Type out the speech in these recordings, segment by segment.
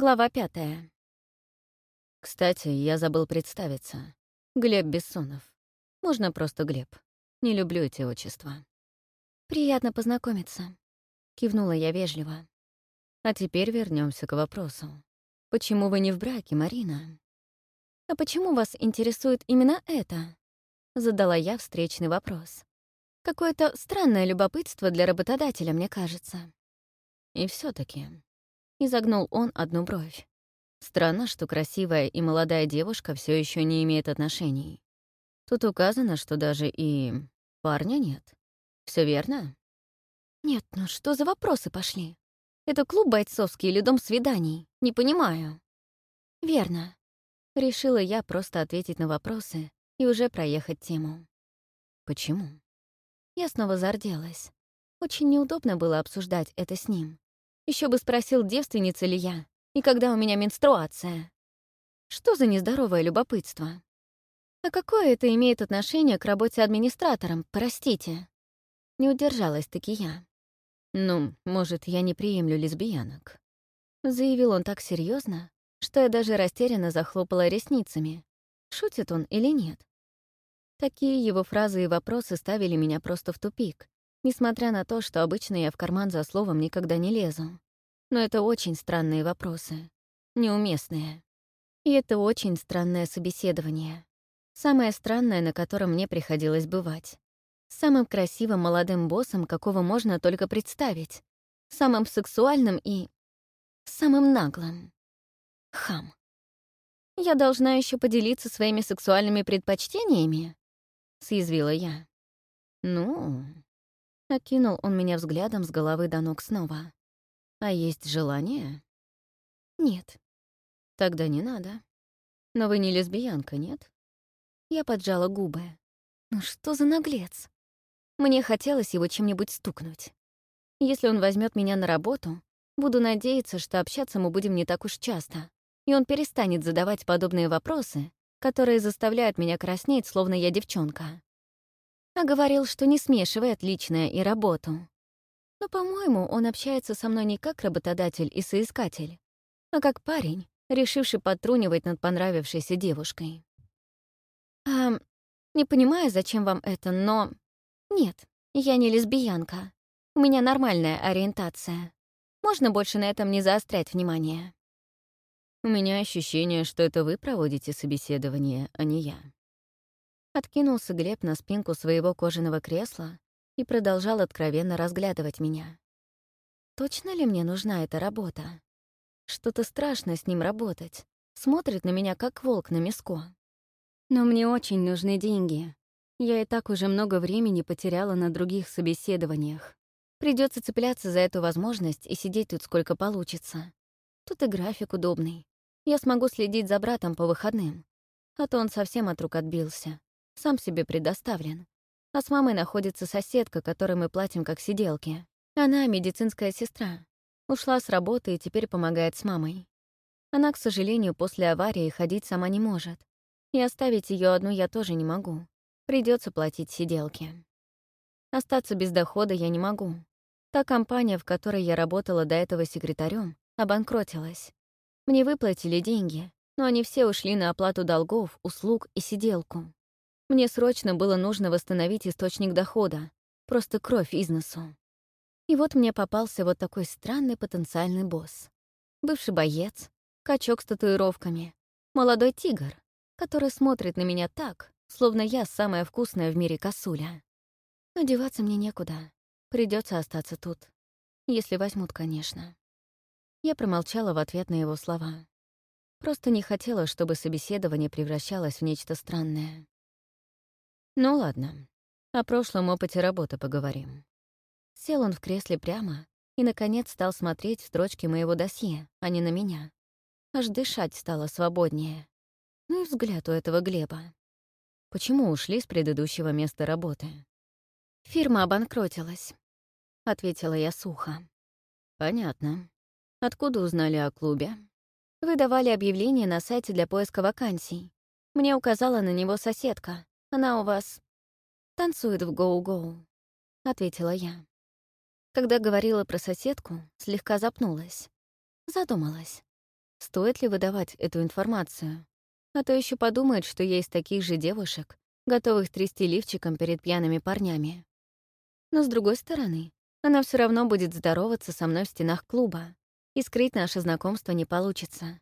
Глава пятая. Кстати, я забыл представиться. Глеб Бессонов. Можно просто Глеб. Не люблю эти отчества. «Приятно познакомиться», — кивнула я вежливо. А теперь вернемся к вопросу. Почему вы не в браке, Марина? А почему вас интересует именно это? Задала я встречный вопрос. Какое-то странное любопытство для работодателя, мне кажется. И все таки изогнул он одну бровь. Странно, что красивая и молодая девушка все еще не имеет отношений. Тут указано, что даже и парня нет. Все верно? Нет, ну что за вопросы пошли? Это клуб бойцовский или дом свиданий? Не понимаю. Верно. Решила я просто ответить на вопросы и уже проехать тему. Почему? Я снова зарделась. Очень неудобно было обсуждать это с ним. Еще бы спросил, девственница ли я, и когда у меня менструация. Что за нездоровое любопытство? А какое это имеет отношение к работе администратором, простите? Не удержалась-таки я. «Ну, может, я не приемлю лесбиянок?» Заявил он так серьезно, что я даже растерянно захлопала ресницами. Шутит он или нет? Такие его фразы и вопросы ставили меня просто в тупик, несмотря на то, что обычно я в карман за словом никогда не лезу. Но это очень странные вопросы. Неуместные. И это очень странное собеседование. Самое странное, на котором мне приходилось бывать. Самым красивым молодым боссом, какого можно только представить. Самым сексуальным и... самым наглым. Хам. Я должна еще поделиться своими сексуальными предпочтениями? — съязвила я. «Ну...» — окинул он меня взглядом с головы до ног снова. «А есть желание?» «Нет». «Тогда не надо. Но вы не лесбиянка, нет?» Я поджала губы. «Ну что за наглец?» Мне хотелось его чем-нибудь стукнуть. Если он возьмет меня на работу, буду надеяться, что общаться мы будем не так уж часто, и он перестанет задавать подобные вопросы, которые заставляют меня краснеть, словно я девчонка. А говорил, что не смешивает личное и работу. Но, по-моему, он общается со мной не как работодатель и соискатель, а как парень, решивший подтрунивать над понравившейся девушкой. А, не понимаю, зачем вам это, но... Нет, я не лесбиянка. У меня нормальная ориентация. Можно больше на этом не заострять внимание. У меня ощущение, что это вы проводите собеседование, а не я. Откинулся Глеб на спинку своего кожаного кресла и продолжал откровенно разглядывать меня. Точно ли мне нужна эта работа? Что-то страшно с ним работать. Смотрит на меня, как волк на миско. Но мне очень нужны деньги. Я и так уже много времени потеряла на других собеседованиях. Придется цепляться за эту возможность и сидеть тут сколько получится. Тут и график удобный. Я смогу следить за братом по выходным. А то он совсем от рук отбился. Сам себе предоставлен. А с мамой находится соседка, которой мы платим как сиделки. Она медицинская сестра. Ушла с работы и теперь помогает с мамой. Она, к сожалению, после аварии ходить сама не может. И оставить ее одну я тоже не могу. Придется платить сиделке. Остаться без дохода я не могу. Та компания, в которой я работала до этого секретарем, обанкротилась. Мне выплатили деньги, но они все ушли на оплату долгов, услуг и сиделку. Мне срочно было нужно восстановить источник дохода, просто кровь из носу. И вот мне попался вот такой странный потенциальный босс. Бывший боец, качок с татуировками, молодой тигр, который смотрит на меня так, словно я самая вкусная в мире косуля. Одеваться мне некуда. Придется остаться тут. Если возьмут, конечно. Я промолчала в ответ на его слова. Просто не хотела, чтобы собеседование превращалось в нечто странное. Ну ладно, о прошлом опыте работы поговорим. Сел он в кресле прямо и, наконец, стал смотреть строчки моего досье, а не на меня. Аж дышать стало свободнее. Ну и взгляд у этого Глеба. Почему ушли с предыдущего места работы? «Фирма обанкротилась», — ответила я сухо. «Понятно. Откуда узнали о клубе? Вы давали объявление на сайте для поиска вакансий. Мне указала на него соседка. Она у вас танцует в гоу-гоу, ответила я. Когда говорила про соседку, слегка запнулась. Задумалась. стоит ли выдавать эту информацию. А то еще подумает, что из таких же девушек, готовых трясти лифчиком перед пьяными парнями. Но, с другой стороны, она все равно будет здороваться со мной в стенах клуба, и скрыть наше знакомство не получится.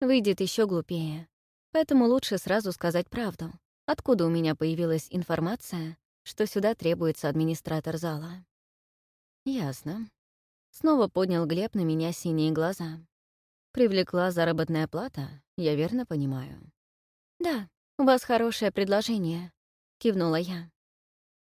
Выйдет еще глупее. Поэтому лучше сразу сказать правду, откуда у меня появилась информация, что сюда требуется администратор зала. Ясно. Снова поднял Глеб на меня синие глаза. Привлекла заработная плата, я верно понимаю? Да, у вас хорошее предложение, кивнула я.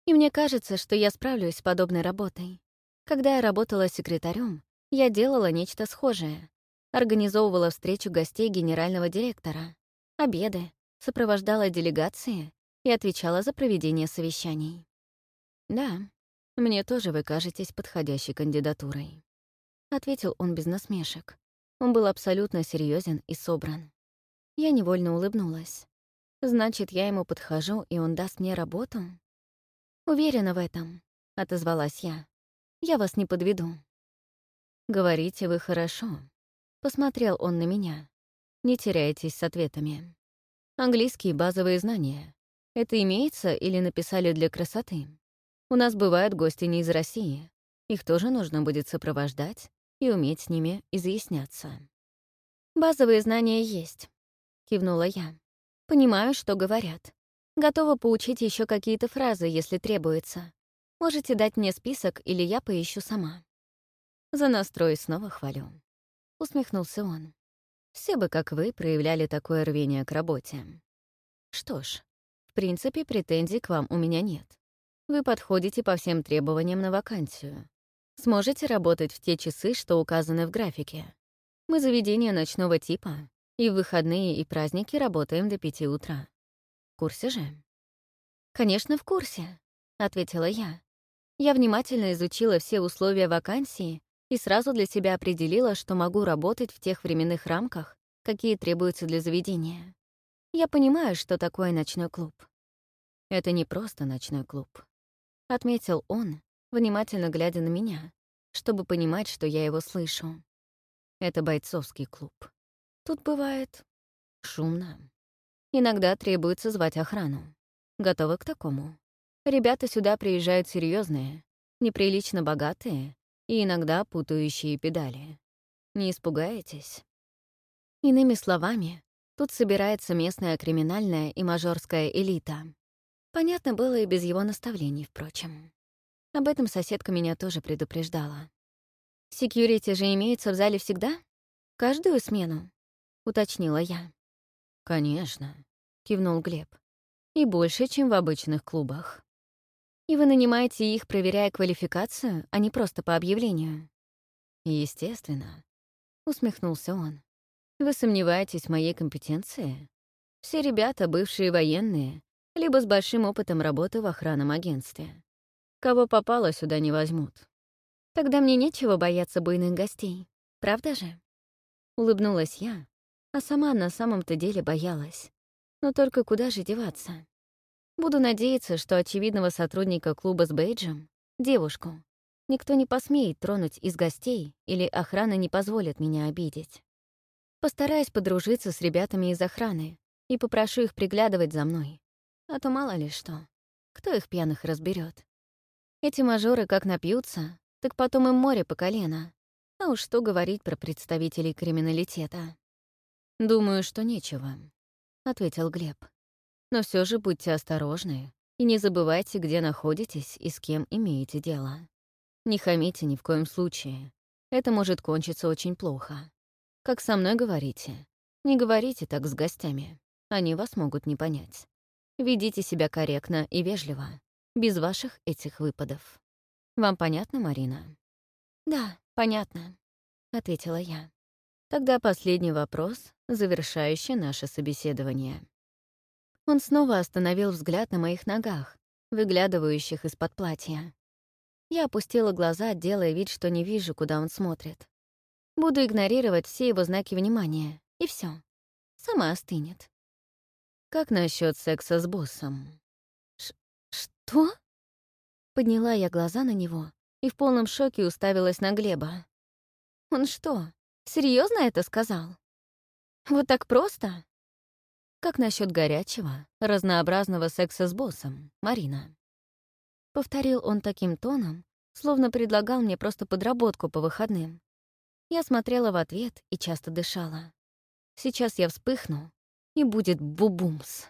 И мне кажется, что я справлюсь с подобной работой. Когда я работала секретарем, я делала нечто схожее. Организовывала встречу гостей генерального директора, обеды, сопровождала делегации и отвечала за проведение совещаний. «Да, мне тоже вы кажетесь подходящей кандидатурой», — ответил он без насмешек. Он был абсолютно серьезен и собран. Я невольно улыбнулась. «Значит, я ему подхожу, и он даст мне работу?» «Уверена в этом», — отозвалась я. «Я вас не подведу». «Говорите вы хорошо», — посмотрел он на меня. «Не теряйтесь с ответами. Английские базовые знания. Это имеется или написали для красоты? У нас бывают гости не из России. Их тоже нужно будет сопровождать и уметь с ними изъясняться. «Базовые знания есть», — кивнула я. «Понимаю, что говорят. Готова поучить еще какие-то фразы, если требуется. Можете дать мне список, или я поищу сама». За настрой снова хвалю. Усмехнулся он. Все бы, как вы, проявляли такое рвение к работе. Что ж, в принципе, претензий к вам у меня нет. Вы подходите по всем требованиям на вакансию. Сможете работать в те часы, что указаны в графике. Мы заведение ночного типа, и в выходные и праздники работаем до пяти утра. В курсе же? «Конечно, в курсе», — ответила я. Я внимательно изучила все условия вакансии и сразу для себя определила, что могу работать в тех временных рамках, какие требуются для заведения. Я понимаю, что такое ночной клуб. Это не просто ночной клуб. Отметил он, внимательно глядя на меня, чтобы понимать, что я его слышу. Это бойцовский клуб. Тут бывает шумно. Иногда требуется звать охрану. Готовы к такому? Ребята сюда приезжают серьезные, неприлично богатые и иногда путающие педали. Не испугаетесь? Иными словами, тут собирается местная криминальная и мажорская элита. Понятно было и без его наставлений, впрочем. Об этом соседка меня тоже предупреждала. «Секьюрити же имеется в зале всегда? Каждую смену?» — уточнила я. «Конечно», — кивнул Глеб. «И больше, чем в обычных клубах». И вы нанимаете их, проверяя квалификацию, а не просто по объявлению? Естественно. Усмехнулся он. Вы сомневаетесь в моей компетенции? Все ребята — бывшие военные, либо с большим опытом работы в охранном агентстве. Кого попало, сюда не возьмут. Тогда мне нечего бояться буйных гостей, правда же? Улыбнулась я, а сама на самом-то деле боялась. Но только куда же деваться? Буду надеяться, что очевидного сотрудника клуба с бейджем, девушку, никто не посмеет тронуть из гостей или охрана не позволит меня обидеть. Постараюсь подружиться с ребятами из охраны и попрошу их приглядывать за мной. А то мало ли что. Кто их пьяных разберет? Эти мажоры как напьются, так потом им море по колено. А уж что говорить про представителей криминалитета. «Думаю, что нечего», — ответил Глеб. Но все же будьте осторожны и не забывайте, где находитесь и с кем имеете дело. Не хамите ни в коем случае. Это может кончиться очень плохо. Как со мной говорите, не говорите так с гостями. Они вас могут не понять. Ведите себя корректно и вежливо, без ваших этих выпадов. Вам понятно, Марина? «Да, понятно», — ответила я. Тогда последний вопрос, завершающий наше собеседование. Он снова остановил взгляд на моих ногах, выглядывающих из-под платья. Я опустила глаза, делая вид, что не вижу, куда он смотрит. Буду игнорировать все его знаки внимания, и все. Сама остынет. Как насчет секса с боссом? Ш что? Подняла я глаза на него и в полном шоке уставилась на Глеба. Он что, серьезно это сказал? Вот так просто? Как насчет горячего, разнообразного секса с боссом, Марина? Повторил он таким тоном, словно предлагал мне просто подработку по выходным. Я смотрела в ответ и часто дышала. Сейчас я вспыхну, и будет бубумс.